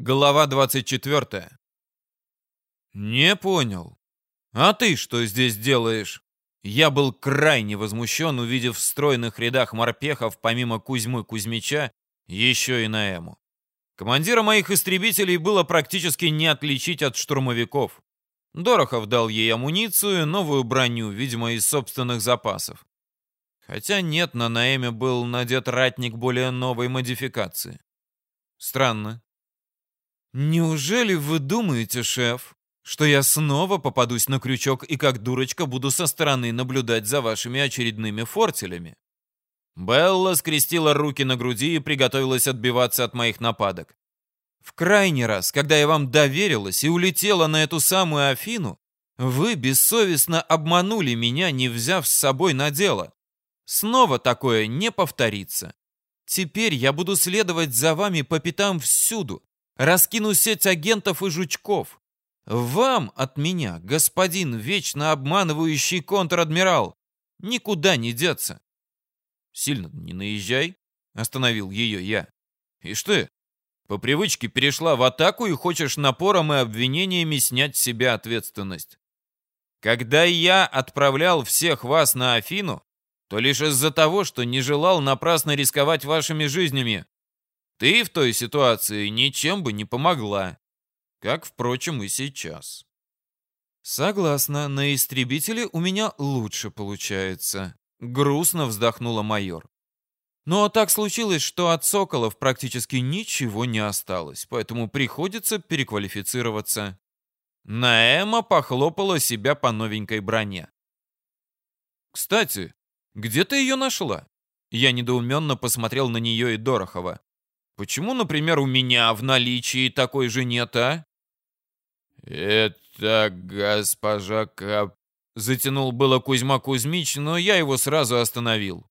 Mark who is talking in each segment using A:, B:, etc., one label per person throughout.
A: Глава 24. Не понял. А ты что здесь делаешь? Я был крайне возмущен, увидев в стройных рядах морпехов, помимо Кузьмы Кузьмича, еще и Наэму. Командира моих истребителей было практически не отличить от штурмовиков. Дорохов дал ей амуницию, новую броню, видимо, из собственных запасов. Хотя нет, на Наэме был надет ратник более новой модификации. Странно. «Неужели вы думаете, шеф, что я снова попадусь на крючок и как дурочка буду со стороны наблюдать за вашими очередными фортелями?» Белла скрестила руки на груди и приготовилась отбиваться от моих нападок. «В крайний раз, когда я вам доверилась и улетела на эту самую Афину, вы бессовестно обманули меня, не взяв с собой на дело. Снова такое не повторится. Теперь я буду следовать за вами по пятам всюду, Раскину сеть агентов и жучков. Вам от меня, господин вечно обманывающий контр-адмирал, никуда не деться. Сильно не наезжай, остановил ее я. И что, по привычке перешла в атаку и хочешь напором и обвинениями снять с себя ответственность? Когда я отправлял всех вас на Афину, то лишь из-за того, что не желал напрасно рисковать вашими жизнями. Ты в той ситуации ничем бы не помогла. Как, впрочем, и сейчас. Согласна, на истребителе у меня лучше получается. Грустно вздохнула майор. Но так случилось, что от соколов практически ничего не осталось, поэтому приходится переквалифицироваться. Наэма похлопала себя по новенькой броне. «Кстати, где ты ее нашла?» Я недоуменно посмотрел на нее и Дорохова. Почему, например, у меня в наличии такой же нет, а? Это госпожа Кап... Затянул было Кузьма Кузьмич, но я его сразу остановил.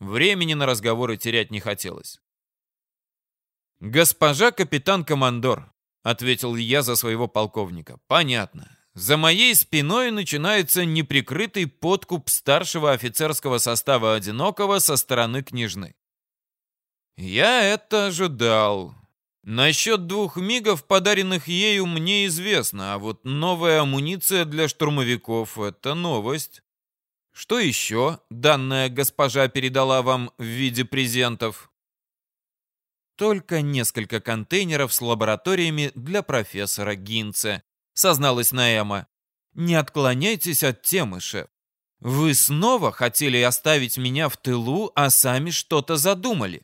A: Времени на разговоры терять не хотелось. «Госпожа капитан-командор», — ответил я за своего полковника. «Понятно. За моей спиной начинается неприкрытый подкуп старшего офицерского состава «Одинокого» со стороны княжны. Я это ожидал. Насчет двух мигов, подаренных ею, мне известно, а вот новая амуниция для штурмовиков — это новость. Что еще данная госпожа передала вам в виде презентов? Только несколько контейнеров с лабораториями для профессора Гинца, созналась Наэма. Не отклоняйтесь от темы, шеф. Вы снова хотели оставить меня в тылу, а сами что-то задумали.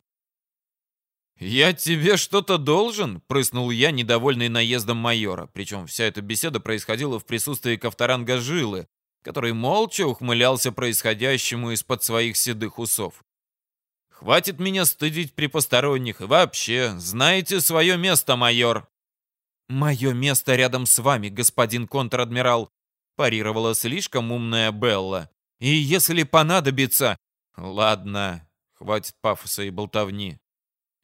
A: «Я тебе что-то должен?» — прыснул я, недовольный наездом майора. Причем вся эта беседа происходила в присутствии Ковторанга Жилы, который молча ухмылялся происходящему из-под своих седых усов. «Хватит меня стыдить при посторонних. И вообще, знаете свое место, майор?» «Мое место рядом с вами, господин контр-адмирал», — парировала слишком умная Белла. «И если понадобится...» «Ладно, хватит пафоса и болтовни.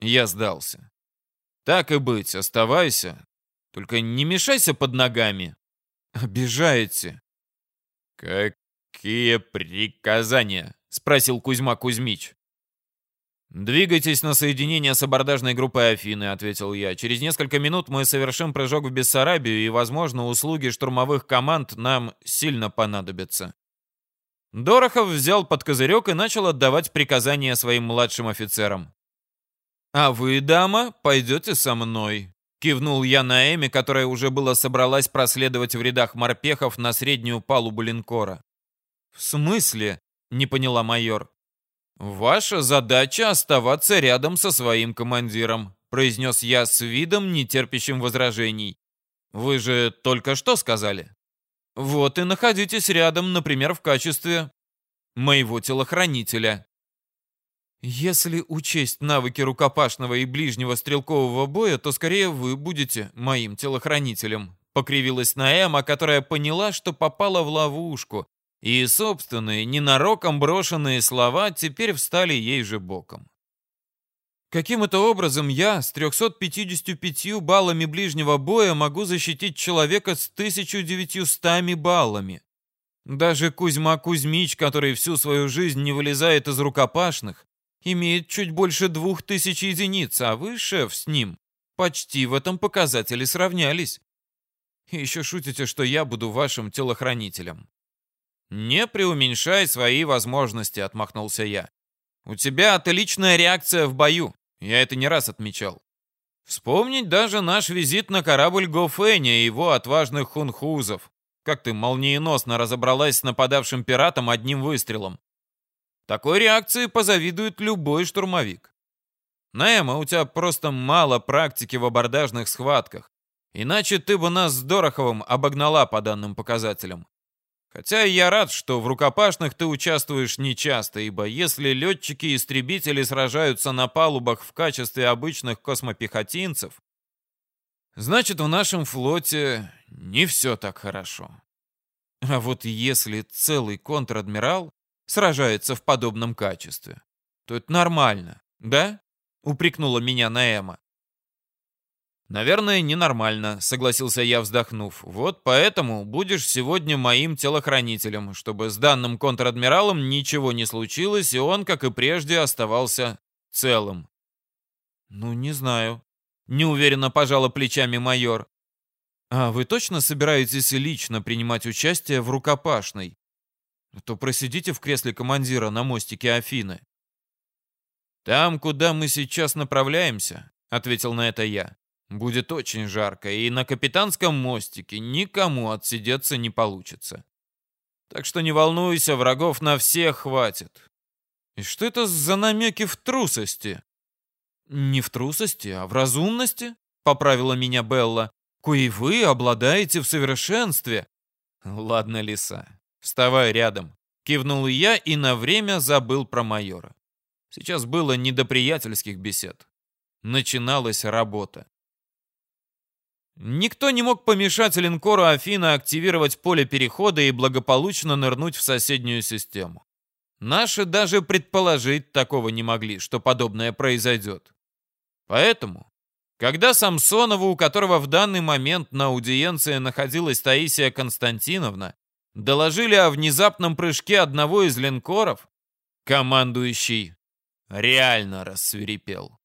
A: Я сдался. Так и быть, оставайся. Только не мешайся под ногами. Обижаете. Какие приказания? Спросил Кузьма Кузьмич. «Двигайтесь на соединение с абордажной группой Афины», — ответил я. «Через несколько минут мы совершим прыжок в Бессарабию, и, возможно, услуги штурмовых команд нам сильно понадобятся». Дорохов взял под козырек и начал отдавать приказания своим младшим офицерам. «А вы, дама, пойдете со мной», — кивнул я на Эми, которая уже было собралась проследовать в рядах морпехов на среднюю палубу линкора. «В смысле?» — не поняла майор. «Ваша задача оставаться рядом со своим командиром», — произнес я с видом, нетерпящим возражений. «Вы же только что сказали?» «Вот и находитесь рядом, например, в качестве моего телохранителя». Если учесть навыки рукопашного и ближнего стрелкового боя, то скорее вы будете моим телохранителем. Покривилась Наэма, которая поняла, что попала в ловушку, и собственные, ненароком брошенные слова теперь встали ей же боком. Каким-то образом я с 355 баллами ближнего боя могу защитить человека с 1900 баллами. Даже Кузьма Кузьмич, который всю свою жизнь не вылезает из рукопашных, имеет чуть больше двух тысяч единиц, а вы, шеф, с ним почти в этом показателе сравнялись. Еще шутите, что я буду вашим телохранителем. «Не преуменьшай свои возможности», — отмахнулся я. «У тебя отличная реакция в бою. Я это не раз отмечал. Вспомнить даже наш визит на корабль Гофэня и его отважных хунхузов. Как ты молниеносно разобралась с нападавшим пиратом одним выстрелом. Такой реакции позавидует любой штурмовик. Наэма, у тебя просто мало практики в абордажных схватках. Иначе ты бы нас с Дороховым обогнала по данным показателям. Хотя я рад, что в рукопашных ты участвуешь нечасто, ибо если летчики и истребители сражаются на палубах в качестве обычных космопехотинцев, значит в нашем флоте не все так хорошо. А вот если целый контр-адмирал сражается в подобном качестве, то это нормально, да? Упрекнула меня Наэма. «Наверное, ненормально», — согласился я, вздохнув. «Вот поэтому будешь сегодня моим телохранителем, чтобы с данным контр-адмиралом ничего не случилось, и он, как и прежде, оставался целым». «Ну, не знаю», — неуверенно пожала плечами майор. «А вы точно собираетесь лично принимать участие в рукопашной? То просидите в кресле командира на мостике Афины». «Там, куда мы сейчас направляемся», — ответил на это я. Будет очень жарко, и на капитанском мостике никому отсидеться не получится. Так что не волнуйся, врагов на всех хватит. И что это за намеки в трусости? Не в трусости, а в разумности, поправила меня Белла. Кои вы обладаете в совершенстве. Ладно, лиса, вставай рядом. Кивнул я и на время забыл про майора. Сейчас было не до приятельских бесед. Начиналась работа. Никто не мог помешать линкору Афина активировать поле перехода и благополучно нырнуть в соседнюю систему. Наши даже предположить такого не могли, что подобное произойдет. Поэтому, когда Самсонову, у которого в данный момент на аудиенции находилась Таисия Константиновна, доложили о внезапном прыжке одного из линкоров, командующий реально рассверепел.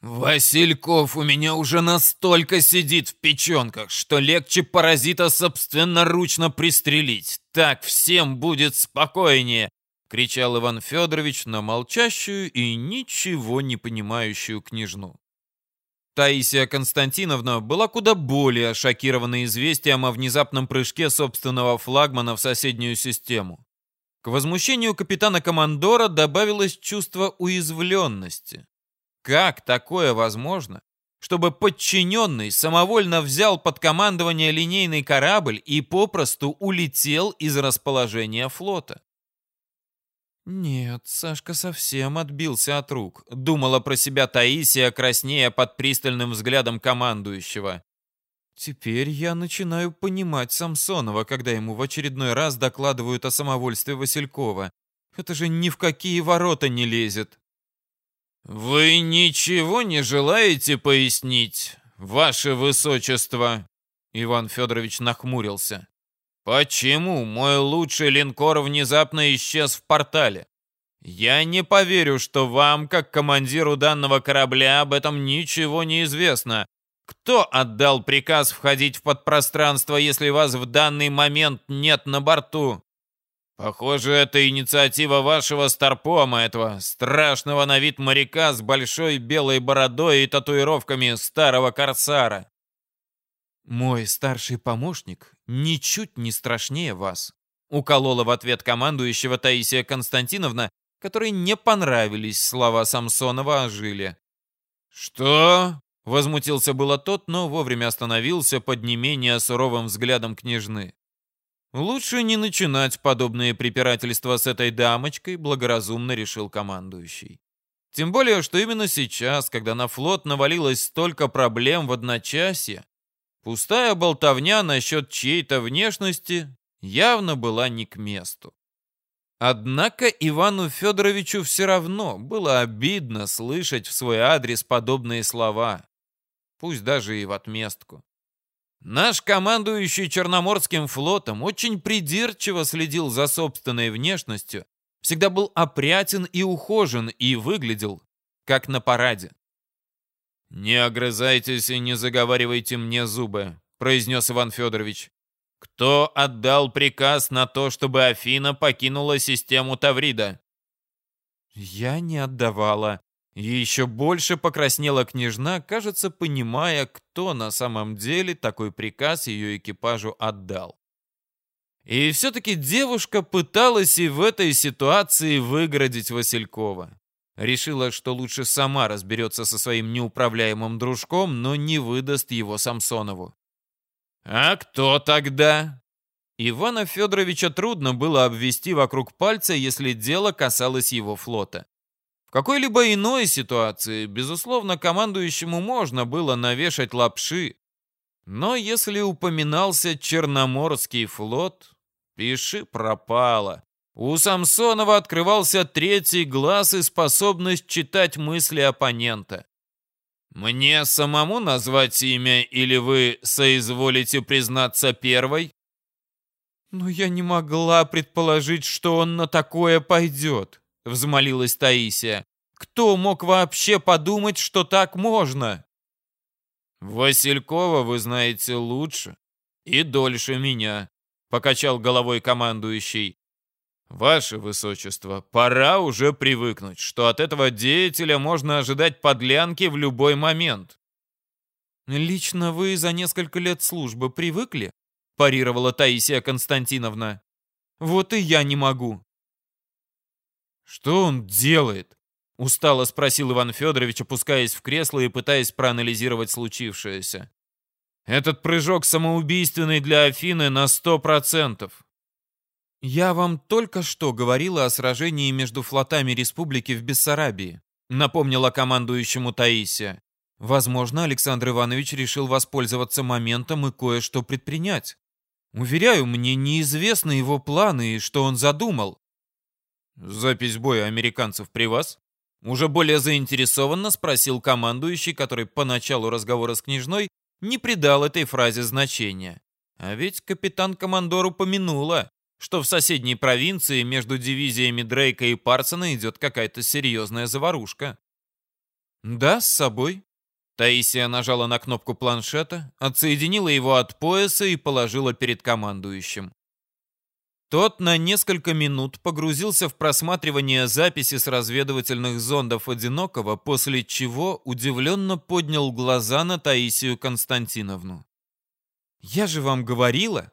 A: «Васильков у меня уже настолько сидит в печенках, что легче паразита собственноручно пристрелить. Так всем будет спокойнее!» — кричал Иван Федорович на молчащую и ничего не понимающую княжну. Таисия Константиновна была куда более шокирована известием о внезапном прыжке собственного флагмана в соседнюю систему. К возмущению капитана-командора добавилось чувство уязвленности. Как такое возможно, чтобы подчиненный самовольно взял под командование линейный корабль и попросту улетел из расположения флота? «Нет, Сашка совсем отбился от рук», — думала про себя Таисия, краснея под пристальным взглядом командующего. «Теперь я начинаю понимать Самсонова, когда ему в очередной раз докладывают о самовольстве Василькова. Это же ни в какие ворота не лезет». «Вы ничего не желаете пояснить, ваше высочество?» Иван Федорович нахмурился. «Почему мой лучший линкор внезапно исчез в портале? Я не поверю, что вам, как командиру данного корабля, об этом ничего не известно. Кто отдал приказ входить в подпространство, если вас в данный момент нет на борту?» Похоже, это инициатива вашего старпома, этого страшного на вид моряка с большой белой бородой и татуировками старого корсара. Мой старший помощник ничуть не страшнее вас, уколола в ответ командующего Таисия Константиновна, которой не понравились слова Самсонова о жиле. «Что?» — возмутился было тот, но вовремя остановился под не менее суровым взглядом княжны. Лучше не начинать подобные препирательства с этой дамочкой, благоразумно решил командующий. Тем более, что именно сейчас, когда на флот навалилось столько проблем в одночасье, пустая болтовня насчет чьей-то внешности явно была не к месту. Однако Ивану Федоровичу все равно было обидно слышать в свой адрес подобные слова, пусть даже и в отместку. Наш командующий Черноморским флотом очень придирчиво следил за собственной внешностью, всегда был опрятен и ухожен и выглядел как на параде. «Не огрызайтесь и не заговаривайте мне зубы», — произнес Иван Федорович. «Кто отдал приказ на то, чтобы Афина покинула систему Таврида?»
B: «Я не отдавала». И еще больше покраснела княжна, кажется, понимая, кто на самом деле такой приказ ее экипажу отдал. И все-таки девушка пыталась и в этой ситуации выгородить Василькова. Решила, что лучше сама разберется со своим неуправляемым дружком, но не выдаст его Самсонову.
A: «А кто тогда?»
B: Ивана Федоровича трудно было обвести вокруг пальца, если дело касалось его флота. В какой-либо иной ситуации, безусловно, командующему можно было навешать лапши. Но если упоминался Черноморский флот, пиши пропало. У Самсонова открывался третий глаз и способность читать мысли оппонента.
A: «Мне самому назвать имя, или вы соизволите признаться первой?»
B: «Но я не могла предположить, что он на такое пойдет», — взмолилась Таисия. «Кто мог вообще подумать, что так можно?»
A: «Василькова вы знаете лучше и дольше меня», — покачал головой командующий. «Ваше Высочество, пора уже привыкнуть, что от этого деятеля можно ожидать подлянки в любой момент».
B: «Лично вы за несколько лет службы привыкли?» – парировала Таисия Константиновна. «Вот и я не могу».
A: «Что он делает?» – устало спросил Иван Федорович, опускаясь в кресло и пытаясь проанализировать случившееся. «Этот прыжок самоубийственный для Афины на сто процентов.
B: «Я вам только что говорила о сражении между флотами республики в Бессарабии», напомнила командующему Таисия. «Возможно, Александр Иванович решил воспользоваться моментом и кое-что предпринять. Уверяю, мне неизвестны его планы и что он задумал».
A: «Запись боя американцев при вас?» Уже более заинтересованно спросил командующий, который по началу разговора с княжной не придал этой фразе значения. А ведь капитан-командор упомянула, что в соседней провинции между дивизиями Дрейка и Парсона идет какая-то серьезная заварушка.
B: «Да, с собой».
A: Таисия нажала на кнопку планшета, отсоединила его от пояса и положила перед командующим.
B: Тот на несколько минут погрузился в просматривание записи с разведывательных зондов «Одинокого», после чего удивленно поднял глаза на Таисию Константиновну. «Я же вам говорила,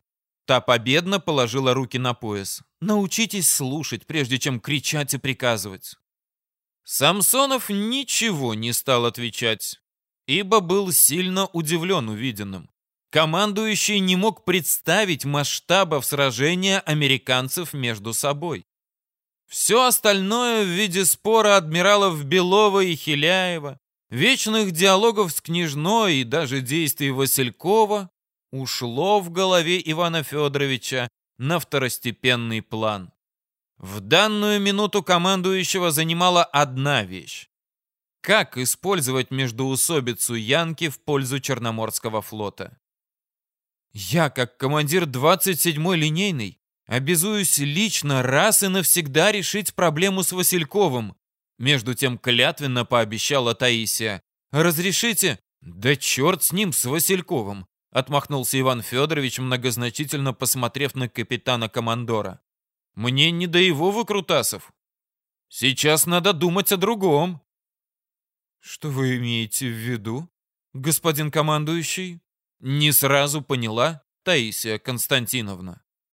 B: Та победно положила руки на пояс. Научитесь слушать, прежде чем кричать и приказывать.
A: Самсонов ничего не стал отвечать, ибо был сильно удивлен увиденным. Командующий не мог представить масштабов сражения американцев между собой. Все остальное в виде спора адмиралов Белова и Хиляева, вечных диалогов с княжной и даже действий Василькова ушло в голове Ивана Федоровича на второстепенный план. В данную минуту командующего занимала одна вещь. Как использовать междуусобицу Янки в пользу Черноморского флота?
B: Я, как командир 27-й линейной, обязуюсь лично раз и навсегда решить проблему с Васильковым. Между тем клятвенно пообещала Таисия. Разрешите? Да черт с ним, с Васильковым. Отмахнулся Иван Федорович, многозначительно посмотрев на капитана-командора. «Мне не до его выкрутасов. Сейчас надо думать о другом». «Что вы имеете в виду, господин командующий?» Не сразу поняла Таисия Константиновна.